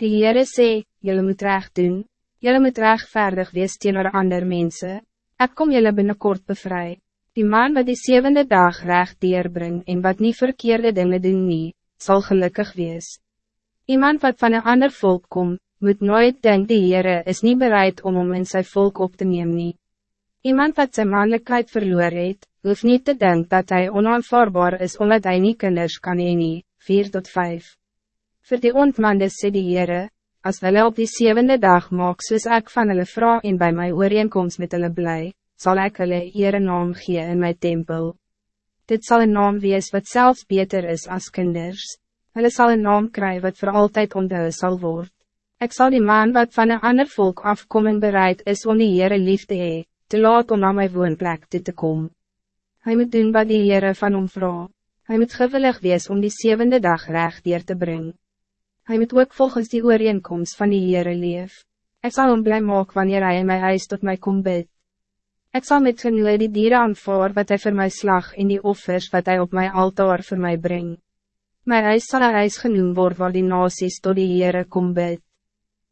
Die Heere sê, jylle moet recht doen, jylle moet rechtvaardig wees teenoor ander mensen. Ik kom jylle binnenkort bevry. Die man wat die zevende dag recht deurbring en wat niet verkeerde dingen doen nie, zal gelukkig wees. Iemand wat van een ander volk komt, moet nooit denken die Heere is niet bereid om om in zijn volk op te nemen. Nie. Iemand wat zijn mannelijkheid verloor het, hoeft niet te denken dat hij onaanvaarbaar is omdat hij niet kinders kan heen nie, 4 tot 5. Voor die ontmande sê die Heere, as hulle op die zevende dag maak soos ek van hulle vraag en bij my ooreenkomst met hulle bly, zal ik hulle Heere naam gee in my tempel. Dit zal een naam wees wat zelfs beter is als kinders. Hulle zal een naam krijgen wat voor altijd onthou sal word. Ik zal die man wat van een ander volk afkomen bereid is om die Heere lief te hee, te laat om naar mijn woonplek toe te komen. Hij moet doen wat die Heere van hom vraag. Hij moet gewillig wees om die zevende dag recht hier te brengen. Hij moet ook volgens die ooreenkomst van die Heere leef. Ik zal hem blij maken wanneer hij in mijn huis tot mij komt bid. Ik zal met genoeg die dieren aanvoer wat hij voor mij slag in die offers wat hij op mijn altaar voor mij brengt. Mijn huis zal een huis genoemd worden waar die nasies tot die Heere kom bid.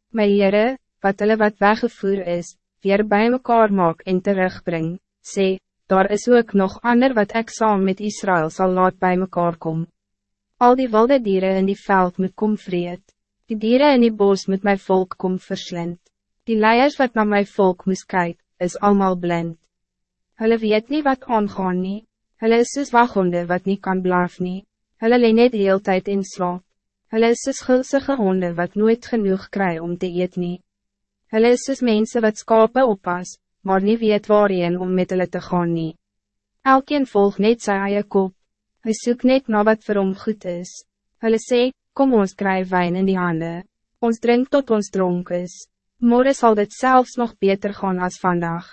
My Heere, wat hulle wat weggevoer is, weer bij mekaar maak en terugbring, sê, daar is ook nog ander wat ek saam met Israël zal laat bij mekaar kom. Al die wilde dieren in die veld moet kom vreed, die dieren in die bos moet my volk kom verslind, die leiers wat naar my volk moest kyk, is allemaal blind. Hulle weet niet wat aangaan nie, hulle is soos waghonde wat niet kan blaaf nie, hulle leen net die hele tijd in slaap. Hulle is soos gulsige honde wat nooit genoeg kry om te eet nie. Hulle is soos mense wat skape oppas, maar niet weet waarheen om met hulle te gaan nie. Elkeen volg net sy eie kop. Hy soek net na wat vir hom goed is. Hulle sê, kom ons kry wijn in die handen. Ons drink tot ons dronk is. Morgen zal dit zelfs nog beter gaan als vandaag.